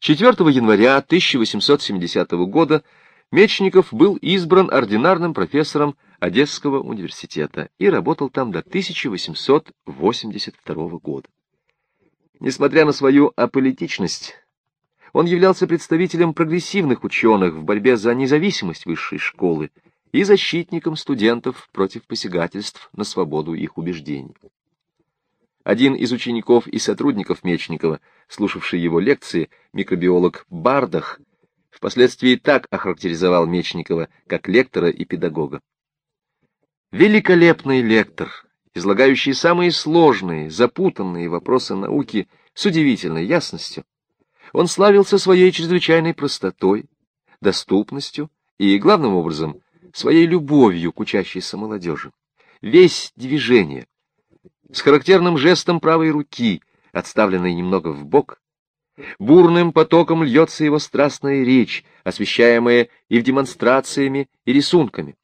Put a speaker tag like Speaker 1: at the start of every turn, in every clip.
Speaker 1: 4 января 1870 года Мечников был избран ординарным профессором Одесского университета и работал там до 1882 года. Несмотря на свою аполитичность, он являлся представителем прогрессивных ученых в борьбе за независимость высшей школы и защитником студентов против посягательств на свободу их убеждений. Один из учеников и сотрудников Мечникова, слушавший его лекции, микробиолог Бардах, впоследствии так охарактеризовал Мечникова как лектора и педагога. Великолепный лектор, излагающий самые сложные, запутанные вопросы науки с удивительной ясностью, он славился своей чрезвычайной простотой, доступностью и, главным образом, своей любовью к учащейся молодежи. Весь движение, с характерным жестом правой руки, отставленной немного в бок, бурным потоком льется его страстная речь, освещаемая и в демонстрациями, и рисунками.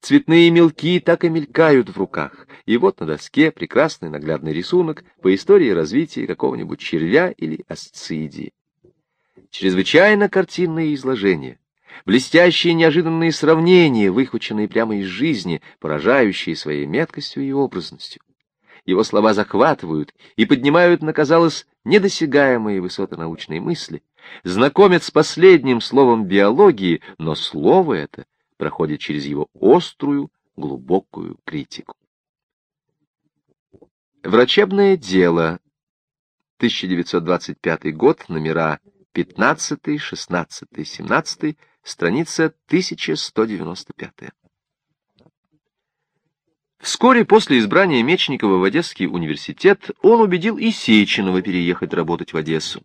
Speaker 1: Цветные мелки так и мелькают в руках, и вот на доске прекрасный наглядный рисунок по истории развития какого-нибудь червя или асцидии. Чрезвычайно картинные изложения, блестящие неожиданные сравнения, выхваченные прямо из жизни, поражающие своей меткостью и образностью его слова захватывают и поднимают на, казалось, недосягаемые высоты научной мысли, знакомят с последним словом биологии, но слово это проходит через его острую, глубокую критику. Врачебное дело. 1925 год, номера 15, 16, 17, страница 1195. Вскоре после избрания Мечникова в Одесский университет он убедил и Сеченова переехать работать в Одессу.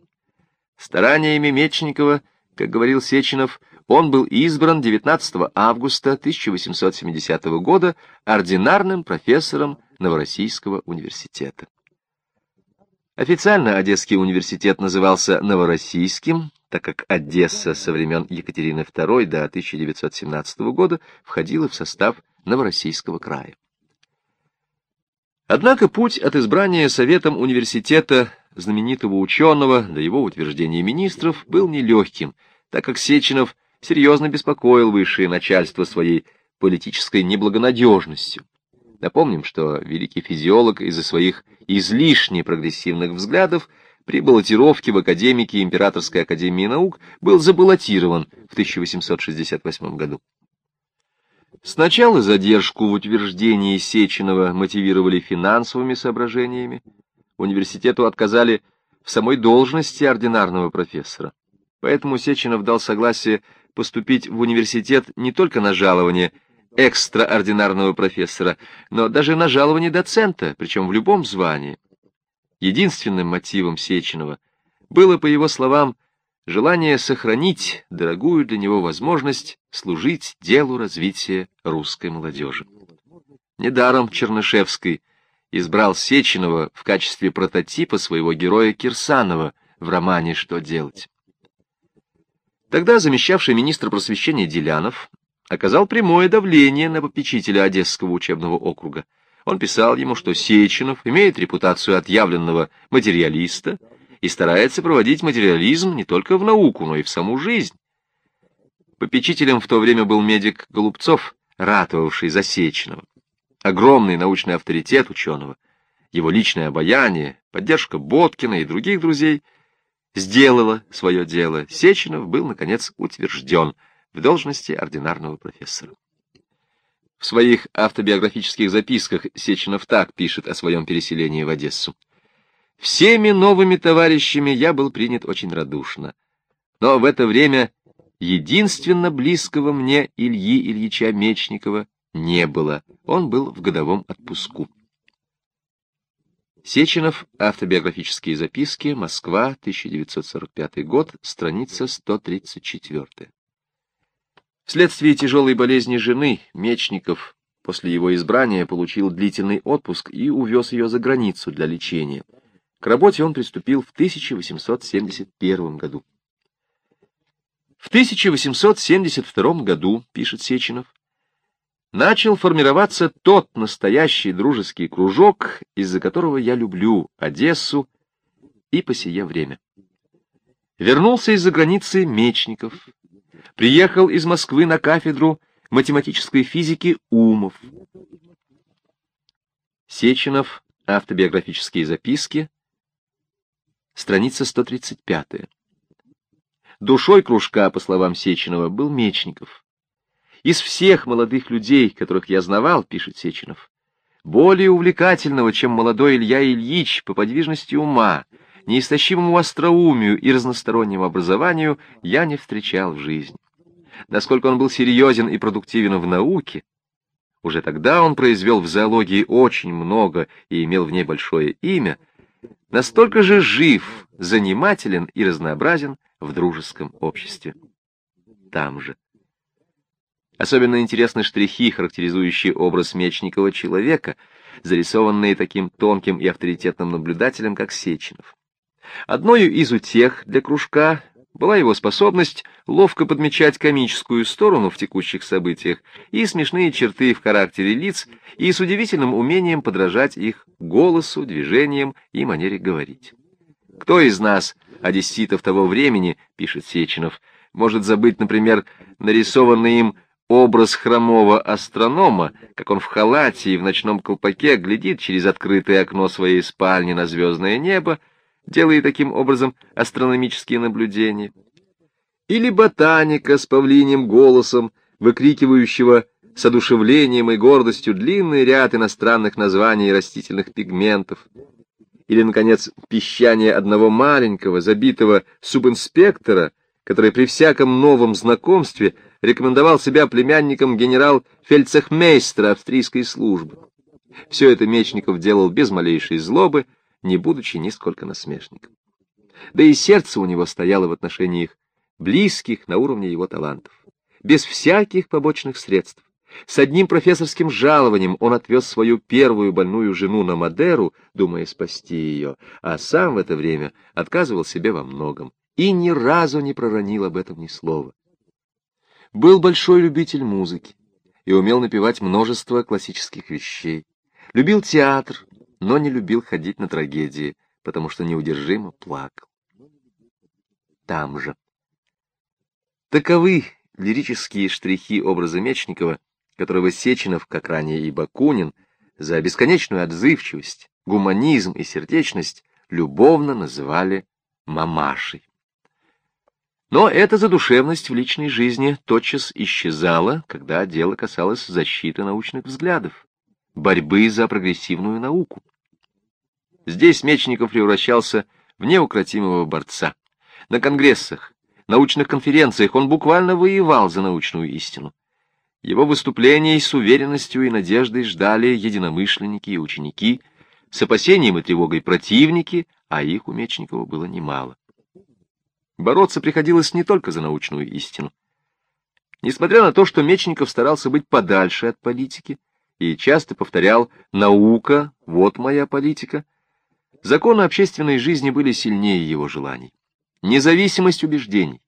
Speaker 1: Стараниями Мечникова, как говорил Сеченов, он был избран 19 августа 1870 года ординарным профессором Новороссийского университета. Официально Одесский университет назывался Новороссийским, так как Одесса со времен Екатерины II до 1917 года входила в состав Новороссийского края. Однако путь от избрания Советом университета знаменитого ученого до его утверждения министров был нелегким, так как Сеченов серьезно беспокоил высшее начальство своей политической неблагонадежностью. Напомним, что великий физиолог из-за своих излишне прогрессивных взглядов при баллотировке в академике Императорской академии наук был забаллотирован в 1868 году. Сначала задержку в утверждении Сеченова мотивировали финансовыми соображениями. Университету отказали в самой должности ординарного профессора. Поэтому Сеченов дал согласие поступить в университет не только на жалование экстраординарного профессора, но даже на жалование доцента, причем в любом звании. Единственным мотивом Сеченова было, по его словам, желание сохранить дорогую для него возможность служить делу развития русской молодежи. Недаром Чернышевский избрал Сеченова в качестве прототипа своего героя Кирсанова в романе «Что делать?». Тогда замещавший министр просвещения Делянов оказал прямое давление на попечителя Одесского учебного округа. Он писал ему, что Сеченов имеет репутацию отъявленного материалиста и старается проводить материализм не только в науку, но и в саму жизнь. Попечителем в то время был медик Голубцов, ратовавший за Сеченова. Огромный научный авторитет ученого, его личное обаяние, поддержка Боткина и других друзей сделала свое дело. Сеченов был, наконец, утвержден в должности ординарного профессора. В своих автобиографических записках Сеченов так пишет о своем переселении в Одессу. Всеми новыми товарищами я был принят очень радушно. Но в это время единственно близкого мне Ильи Ильича Мечникова не было. Он был в годовом отпуску. Сеченов. Автобиографические записки. Москва. 1945 год. Страница 134. Вследствие тяжелой болезни жены Мечников после его избрания получил длительный отпуск и увез ее за границу для лечения. К работе он приступил в 1871 году. В 1872 году, пишет Сеченов, начал формироваться тот настоящий дружеский кружок, из-за которого я люблю Одессу и по сие время. Вернулся из-за границы Мечников. Приехал из Москвы на кафедру математической физики Умов. Сеченов. Автобиографические записки. Страница 135. Душой кружка, по словам Сеченова, был Мечников. Из всех молодых людей, которых я знавал, пишет Сеченов, более увлекательного, чем молодой Илья Ильич по подвижности ума, неистощимому остроумию и разностороннему образованию, я не встречал в жизни. Насколько он был серьезен и продуктивен в науке, уже тогда он произвел в зоологии очень много и имел в ней большое имя, настолько же жив, занимателен и разнообразен в дружеском обществе. Там же. Особенно интересны штрихи, характеризующие образ Мечникова человека, зарисованные таким тонким и авторитетным наблюдателем, как Сеченов. Одною из утех для кружка была его способность ловко подмечать комическую сторону в текущих событиях и смешные черты в характере лиц, и с удивительным умением подражать их голосу, движениям и манере говорить. Кто из нас, одесситов того времени, пишет Сеченов, может забыть, например, нарисованный им образ хромого астронома, как он в халате и в ночном колпаке глядит через открытое окно своей спальни на звездное небо, делая таким образом астрономические наблюдения. Или ботаника с павлиним голосом, выкрикивающего с одушевлением и гордостью длинный ряд иностранных названий растительных пигментов. Или, наконец, пищание одного маленького, забитого субинспектора, который при всяком новом знакомстве рекомендовал себя племянником генерал-фельдцехмейстера австрийской службы. Все это Мечников делал без малейшей злобы, не будучи нисколько насмешником. Да и сердце у него стояло в отношении их, близких на уровне его талантов. Без всяких побочных средств. С одним профессорским жалованием он отвез свою первую больную жену на Мадеру, думая спасти ее, а сам в это время отказывал себе во многом и ни разу не проронил об этом ни слова. Был большой любитель музыки и умел напевать множество классических вещей. Любил театр, но не любил ходить на трагедии, потому что неудержимо плакал. Там же. Таковы лирические штрихи образа Мечникова, которого Сеченов, как ранее и Бакунин, за бесконечную отзывчивость, гуманизм и сердечность любовно называли мамашей. Но эта задушевность в личной жизни тотчас исчезала, когда дело касалось защиты научных взглядов борьбы за прогрессивную науку. Здесь Мечников превращался в неукротимого борца. На конгрессах, научных конференциях он буквально воевал за научную истину. Его выступлений с уверенностью и надеждой ждали единомышленники и ученики, с опасением и тревогой противники, а их у Мечникова было немало. Бороться приходилось не только за научную истину. Несмотря на то, что Мечников старался быть подальше от политики, и часто повторял «наука, вот моя политика». Законы общественной жизни были сильнее его желаний. Независимость убеждений,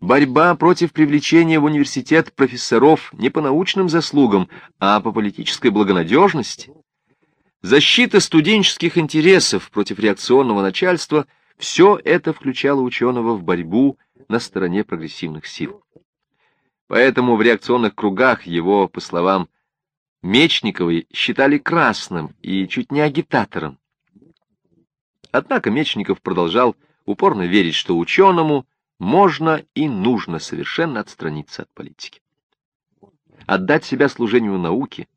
Speaker 1: борьба против привлечения в университет профессоров не по научным заслугам, а по политической благонадежности, защита студенческих интересов против реакционного начальства – все это включало ученого в борьбу на стороне прогрессивных сил. Поэтому в реакционных кругах его, по словам Мечниковой считали красным и чуть не агитатором. Однако Мечников продолжал упорно верить, что ученому можно и нужно совершенно отстраниться от политики. Отдать себя служению науке,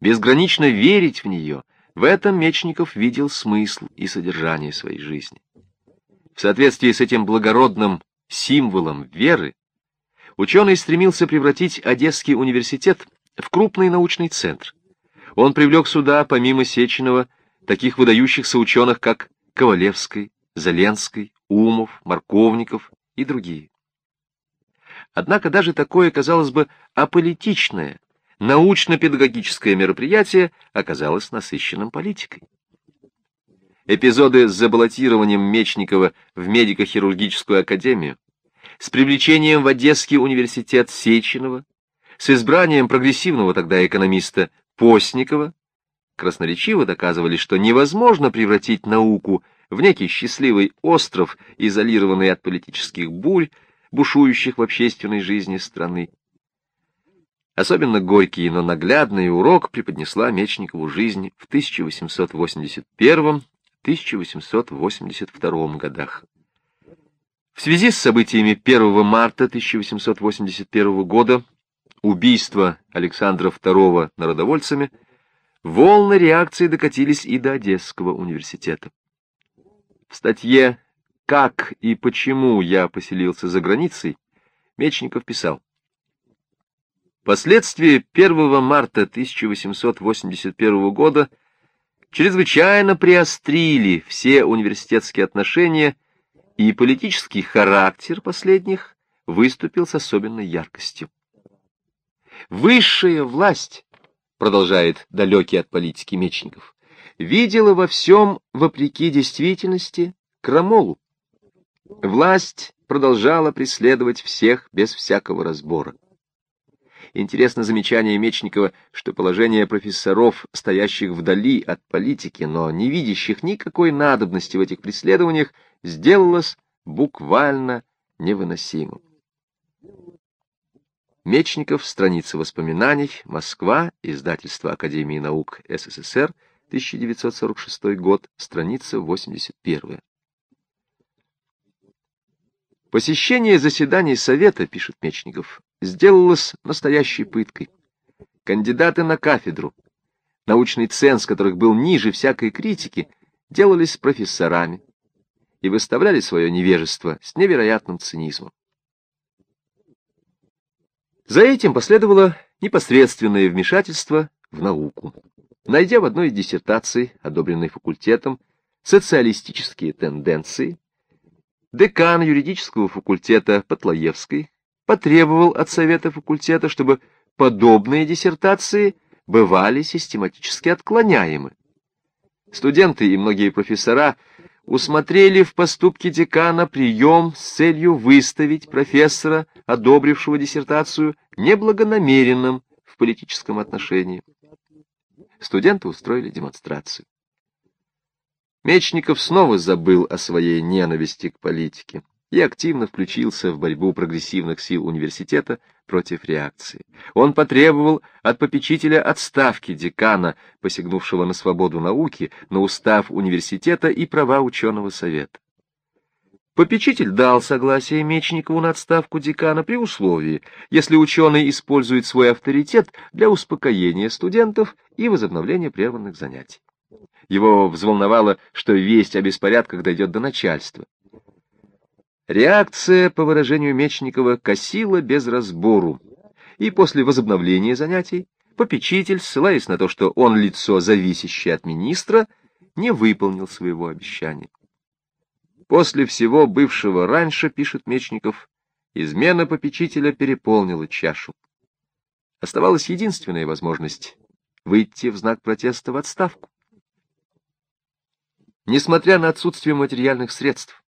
Speaker 1: безгранично верить в нее, в этом Мечников видел смысл и содержание своей жизни. В соответствии с этим благородным символом веры, ученый стремился превратить Одесский университет в крупный научный центр. Он привлек сюда, помимо Сеченова, таких выдающихся ученых, как Ковалевский, Заленский, Умов, Марковников и другие. Однако даже такое, казалось бы, аполитичное, научно-педагогическое мероприятие оказалось насыщенным политикой. Эпизоды с забаллотированием Мечникова в медико-хирургическую академию, с привлечением в Одесский университет Сеченова, с избранием прогрессивного тогда экономиста Постникова красноречиво доказывали, что невозможно превратить науку в некий счастливый остров, изолированный от политических бурь, бушующих в общественной жизни страны. Особенно горький, но наглядный урок преподнесла Мечникову жизнь в 1881-1882 годах. В связи с событиями 1 марта 1881 года, убийства Александра II народовольцами, волны реакции докатились и до Одесского университета. В статье «Как и почему я поселился за границей» Мечников писал, Последствия 1 марта 1881 года чрезвычайно приострили все университетские отношения, и политический характер последних выступил с особенной яркостью. Высшая власть, продолжает далекий от политики Мечников, видела во всем, вопреки действительности, крамолу. Власть продолжала преследовать всех без всякого разбора. Интересно замечание Мечникова, что положение профессоров, стоящих вдали от политики, но не видящих никакой надобности в этих преследованиях, сделалось буквально невыносимым. Мечников, страница воспоминаний, Москва, издательство Академии наук СССР, 1946 год, страница 81. Посещение заседаний Совета, пишет Мечников, сделалось настоящей пыткой. Кандидаты на кафедру, научный ценз которых был ниже всякой критики, делались профессорами и выставляли свое невежество с невероятным цинизмом. За этим последовало непосредственное вмешательство в науку. Найдя в одной из диссертаций, одобренной факультетом, социалистические тенденции, декан юридического факультета Потлоевской потребовал от совета факультета, чтобы подобные диссертации бывали систематически отклоняемы. Студенты и многие профессора усмотрели в поступке декана прием с целью выставить профессора, одобрившего диссертацию, неблагонамеренным в политическом отношении. Студенты устроили демонстрацию. Мечников снова забыл о своей ненависти к политике и активно включился в борьбу прогрессивных сил университета против реакции. Он потребовал от попечителя отставки декана, посягнувшего на свободу науки, на устав университета и права ученого совета. Попечитель дал согласие Мечникову на отставку декана при условии, если ученый использует свой авторитет для успокоения студентов и возобновления прерванных занятий. Его взволновало, что весть о беспорядках дойдет до начальства. Реакция, по выражению Мечникова, косила без разбору, и после возобновления занятий попечитель, ссылаясь на то, что он лицо, зависящее от министра, не выполнил своего обещания. После всего бывшего раньше, пишет Мечников, измена попечителя переполнила чашу. Оставалась единственная возможность — выйти в знак протеста в отставку. Несмотря на отсутствие материальных средств,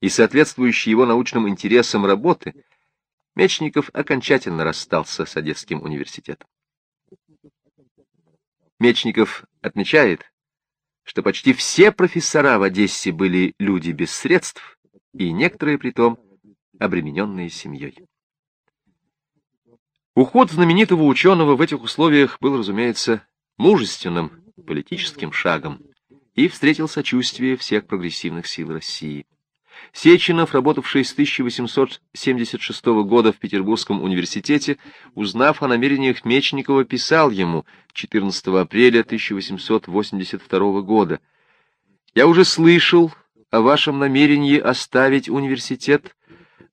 Speaker 1: и соответствующей его научным интересам работы, Мечников окончательно расстался с Одесским университетом. Мечников отмечает, что почти все профессора в Одессе были люди без средств, и некоторые, притом, обремененные семьей. Уход знаменитого ученого в этих условиях был, разумеется, мужественным политическим шагом и встретил сочувствие всех прогрессивных сил России. Сеченов, работавший с 1876 года в Петербургском университете, узнав о намерениях Мечникова, писал ему 14 апреля 1882 года «Я уже слышал о вашем намерении оставить университет.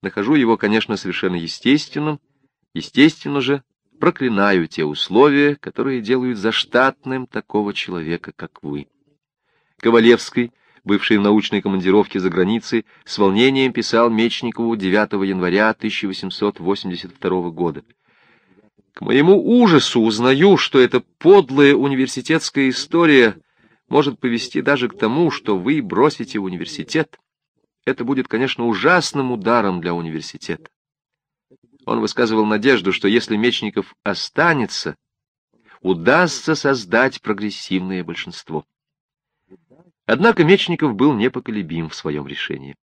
Speaker 1: Нахожу его, конечно, совершенно естественным. Естественно же, проклинаю те условия, которые делают заштатным такого человека, как вы». Ковалевский бывший в научной командировке за границей, с волнением писал Мечникову 9 января 1882 года. К моему ужасу узнаю, что эта подлая университетская история может повести даже к тому, что вы бросите университет. Это будет, конечно, ужасным ударом для университета. Он высказывал надежду, что если Мечников останется, удастся создать прогрессивное большинство. Однако Мечников был непоколебим в своем решении.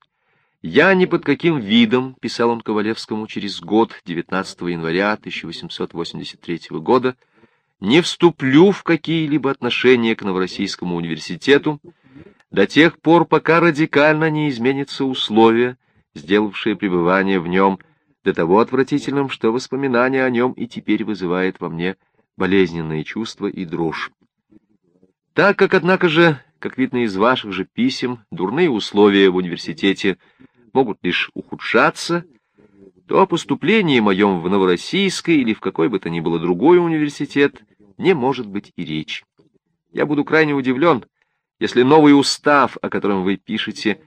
Speaker 1: «Я ни под каким видом», — писал он Ковалевскому через год, 19 января 1883 года, «не вступлю в какие-либо отношения к Новороссийскому университету до тех пор, пока радикально не изменятся условия, сделавшие пребывание в нем до того отвратительным, что воспоминание о нем и теперь вызывает во мне болезненные чувства и дрожь. Так как, однако же, как видно из ваших же писем, дурные условия в университете могут лишь ухудшаться, то о поступлении моем в Новороссийский или в какой бы то ни было другой университет не может быть и речи. Я буду крайне удивлен, если новый устав, о котором вы пишете,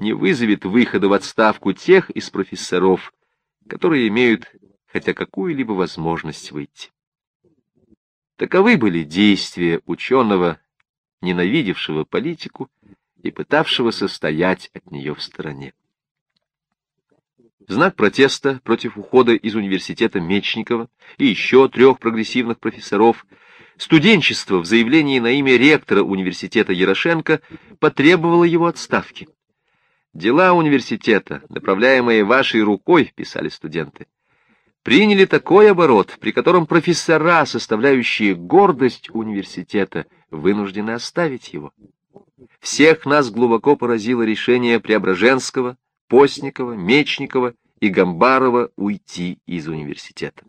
Speaker 1: не вызовет выхода в отставку тех из профессоров, которые имеют хотя какую-либо возможность выйти. Таковы были действия ученого, ненавидевшего политику и пытавшего состоять от нее в стороне. Знак протеста против ухода из университета Мечникова и еще трех прогрессивных профессоров студенчество в заявлении на имя ректора университета Ярошенко потребовало его отставки. Дела университета, направляемые вашей рукой, писали студенты, приняли такой оборот, при котором профессора, составляющие гордость университета, вынуждены оставить его. Всех нас глубоко поразило решение Преображенского, Постникова, Мечникова и Гамбарова уйти из университета.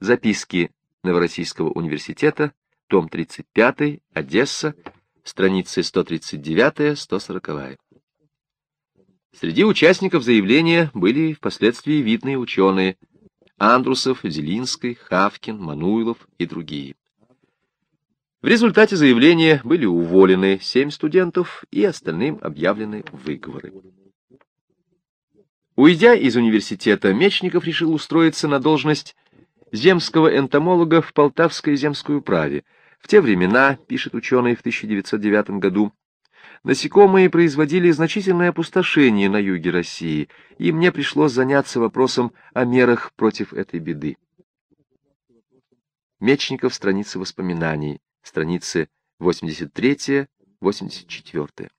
Speaker 1: Записки Новороссийского университета, том 35, Одесса, страницы 139-140. Среди участников заявления были впоследствии видные ученые Андрусов, Зелинский, Хавкин, Мануилов и другие. В результате заявления были уволены семь студентов и остальным объявлены выговоры. Уйдя из университета, Мечников решил устроиться на должность земского энтомолога в Полтавской земской управе, в те времена, пишет ученый в 1909 году, насекомые производили значительное опустошение на юге России, и мне пришлось заняться вопросом о мерах против этой беды. Мечников, страница воспоминаний, страницы 83-84.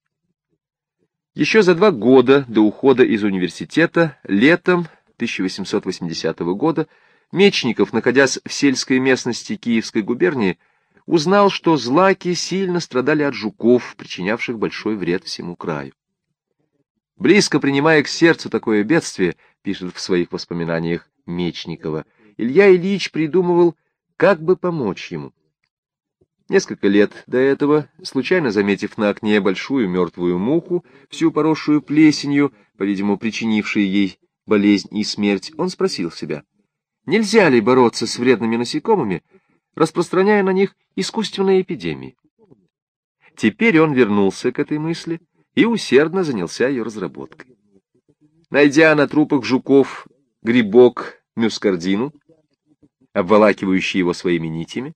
Speaker 1: Еще за два года до ухода из университета, летом 1880 года, Мечников, находясь в сельской местности Киевской губернии, узнал, что злаки сильно страдали от жуков, причинявших большой вред всему краю. Близко принимая к сердцу такое бедствие, пишет в своих воспоминаниях Мечникова, Илья Ильич придумывал, как бы помочь ему. Несколько лет до этого, случайно заметив на окне большую мертвую муху, всю поросшую плесенью, по-видимому, причинившей ей болезнь и смерть, он спросил себя, нельзя ли бороться с вредными насекомыми, распространяя на них искусственные эпидемии. Теперь он вернулся к этой мысли и усердно занялся ее разработкой. Найдя на трупах жуков грибок мюскардину, обволакивающий его своими нитями,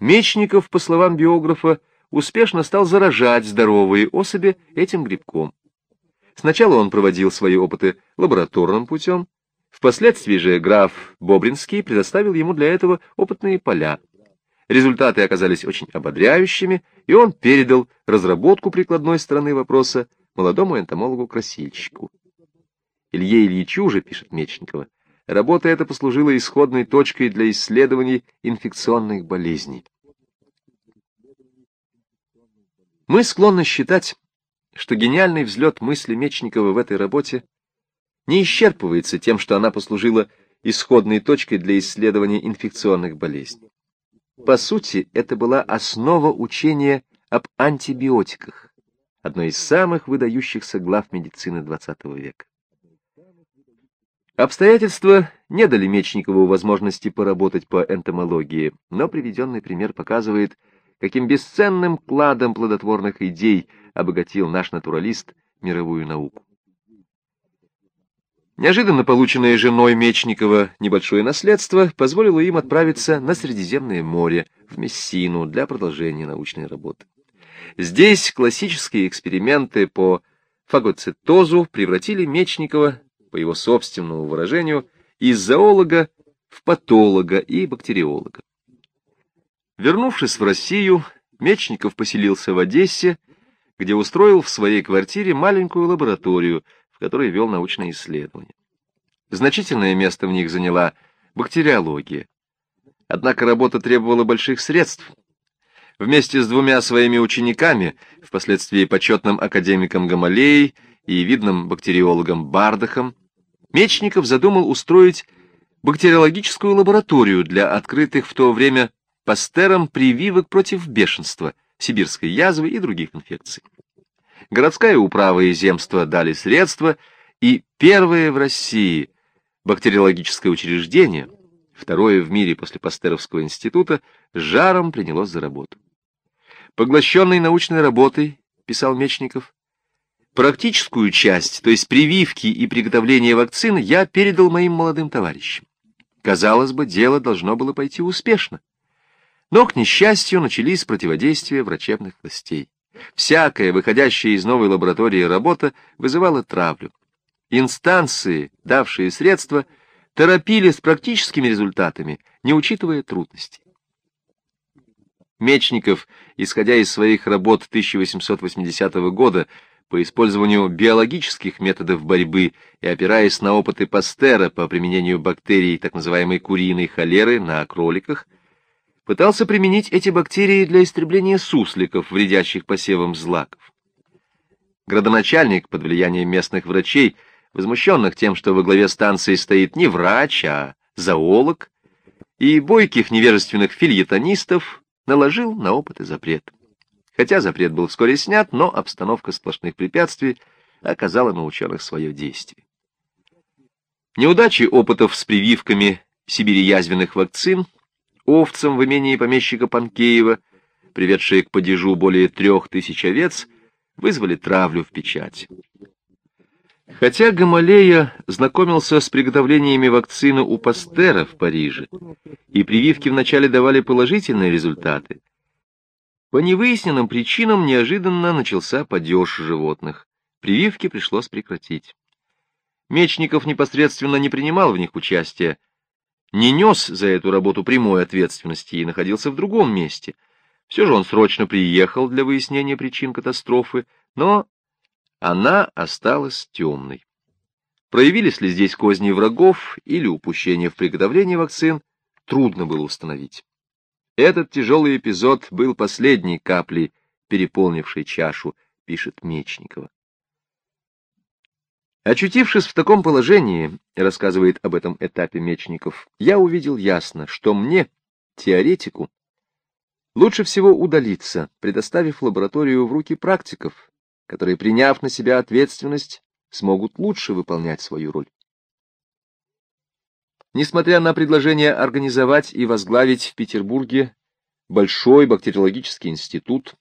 Speaker 1: Мечников, по словам биографа, успешно стал заражать здоровые особи этим грибком. Сначала он проводил свои опыты лабораторным путем, Впоследствии же граф Бобринский предоставил ему для этого опытные поля. Результаты оказались очень ободряющими, и он передал разработку прикладной стороны вопроса молодому энтомологу-красильщику. Илье Ильичу же, пишет Мечникова, работа эта послужила исходной точкой для исследований инфекционных болезней. Мы склонны считать, что гениальный взлет мысли Мечникова в этой работе не исчерпывается тем, что она послужила исходной точкой для исследования инфекционных болезней. По сути, это была основа учения об антибиотиках, одной из самых выдающихся глав медицины XX века. Обстоятельства не дали Мечникову возможности поработать по энтомологии, но приведенный пример показывает, каким бесценным кладом плодотворных идей обогатил наш натуралист мировую науку. Неожиданно полученное женой Мечникова небольшое наследство позволило им отправиться на Средиземное море, в Мессину, для продолжения научной работы. Здесь классические эксперименты по фагоцитозу превратили Мечникова, по его собственному выражению, из зоолога в патолога и бактериолога. Вернувшись в Россию, Мечников поселился в Одессе, где устроил в своей квартире маленькую лабораторию, в которой вел научные исследования. Значительное место в них заняла бактериология. Однако работа требовала больших средств. Вместе с двумя своими учениками, впоследствии почетным академиком Гамалеей и видным бактериологом Бардахом, Мечников задумал устроить бактериологическую лабораторию для открытых в то время Пастером прививок против бешенства, сибирской язвы и других инфекций. Городская управа и земство дали средства, и первое в России бактериологическое учреждение, второе в мире после Пастеровского института, жаром принялось за работу. Поглощенный научной работой, писал Мечников, практическую часть, то есть прививки и приготовление вакцин, я передал моим молодым товарищам. Казалось бы, дело должно было пойти успешно. Но, к несчастью, начались противодействия врачебных властей. Всякая выходящая из новой лаборатории работа вызывала травлю. Инстанции, давшие средства, торопили с практическими результатами, не учитывая трудностей. Мечников, исходя из своих работ 1880 года по использованию биологических методов борьбы и опираясь на опыты Пастера по применению бактерий так называемой куриной холеры на кроликах, пытался применить эти бактерии для истребления сусликов, вредящих посевам злаков. Градоначальник под влиянием местных врачей, возмущенных тем, что во главе станции стоит не врач, а зоолог, и бойких невежественных фильетонистов, наложил на опыты запрет. Хотя запрет был вскоре снят, но обстановка сплошных препятствий оказала на ученых свое действие. Неудачи опытов с прививками сибирязвенных вакцин овцам в имении помещика Панкеева, приведшие к падежу более трех тысяч овец, вызвали травлю в печати. Хотя Гамалея знакомился с приготовлениями вакцины у Пастера в Париже, и прививки вначале давали положительные результаты, по невыясненным причинам неожиданно начался падеж животных. Прививки пришлось прекратить. Мечников непосредственно не принимал в них участия, не нес за эту работу прямой ответственности и находился в другом месте. Все же он срочно приехал для выяснения причин катастрофы, но она осталась темной. Проявились ли здесь козни врагов или упущения в приготовлении вакцин, трудно было установить. Этот тяжелый эпизод был последней каплей, переполнившей чашу, пишет Мечникова. Очутившись в таком положении, рассказывает об этом этапе Мечников, я увидел ясно, что мне, теоретику, лучше всего удалиться, предоставив лабораторию в руки практиков, которые, приняв на себя ответственность, смогут лучше выполнять свою роль. Несмотря на предложение организовать и возглавить в Петербурге большой бактериологический институт,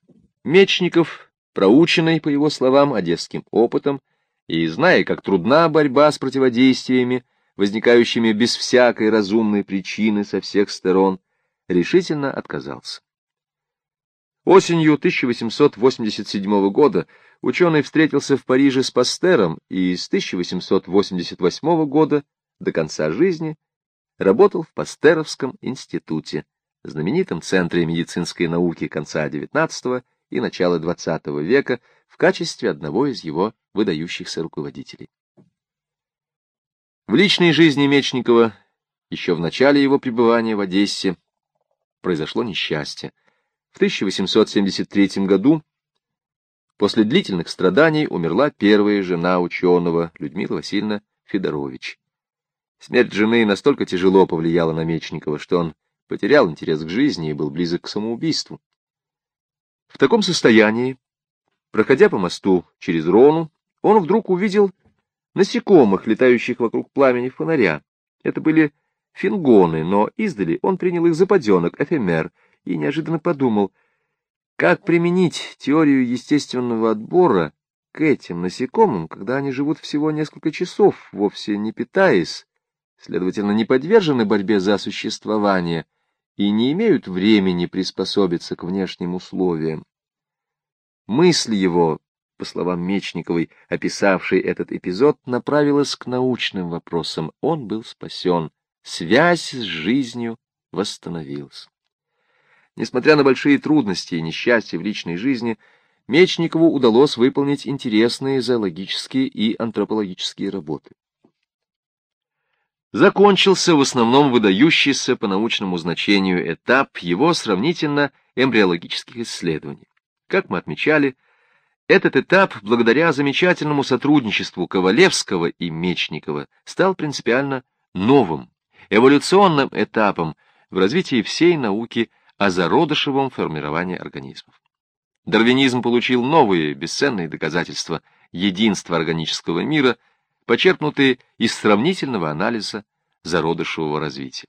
Speaker 1: Мечников, проученный, по его словам, одесским опытом, и зная, как трудна борьба с противодействиями, возникающими без всякой разумной причины со всех сторон, решительно отказался. Осенью 1887 года ученый встретился в Париже с Пастером и с 1888 года до конца жизни работал в Пастеровском институте, знаменитом центре медицинской науки конца XIX и начала XX века, в качестве одного из его выдающихся руководителей. В личной жизни Мечникова, еще в начале его пребывания в Одессе, произошло несчастье. В 1873 году, после длительных страданий, умерла первая жена ученого Людмила Васильевна Федорович. Смерть жены настолько тяжело повлияла на Мечникова, что он потерял интерес к жизни и был близок к самоубийству. В таком состоянии Проходя по мосту через Рону, он вдруг увидел насекомых, летающих вокруг пламени фонаря. Это были фингоны, но издали он принял их за поденок, эфемер, и неожиданно подумал, как применить теорию естественного отбора к этим насекомым, когда они живут всего несколько часов, вовсе не питаясь, следовательно, не подвержены борьбе за существование и не имеют времени приспособиться к внешним условиям. Мысль его, по словам Мечниковой, описавшей этот эпизод, направилась к научным вопросам. Он был спасен. Связь с жизнью восстановилась. Несмотря на большие трудности и несчастья в личной жизни, Мечникову удалось выполнить интересные зоологические и антропологические работы. Закончился в основном выдающийся по научному значению этап его сравнительно эмбриологических исследований. Как мы отмечали, этот этап, благодаря замечательному сотрудничеству Ковалевского и Мечникова, стал принципиально новым, эволюционным этапом в развитии всей науки о зародышевом формировании организмов. Дарвинизм получил новые бесценные доказательства единства органического мира, почерпнутые из сравнительного анализа зародышевого развития.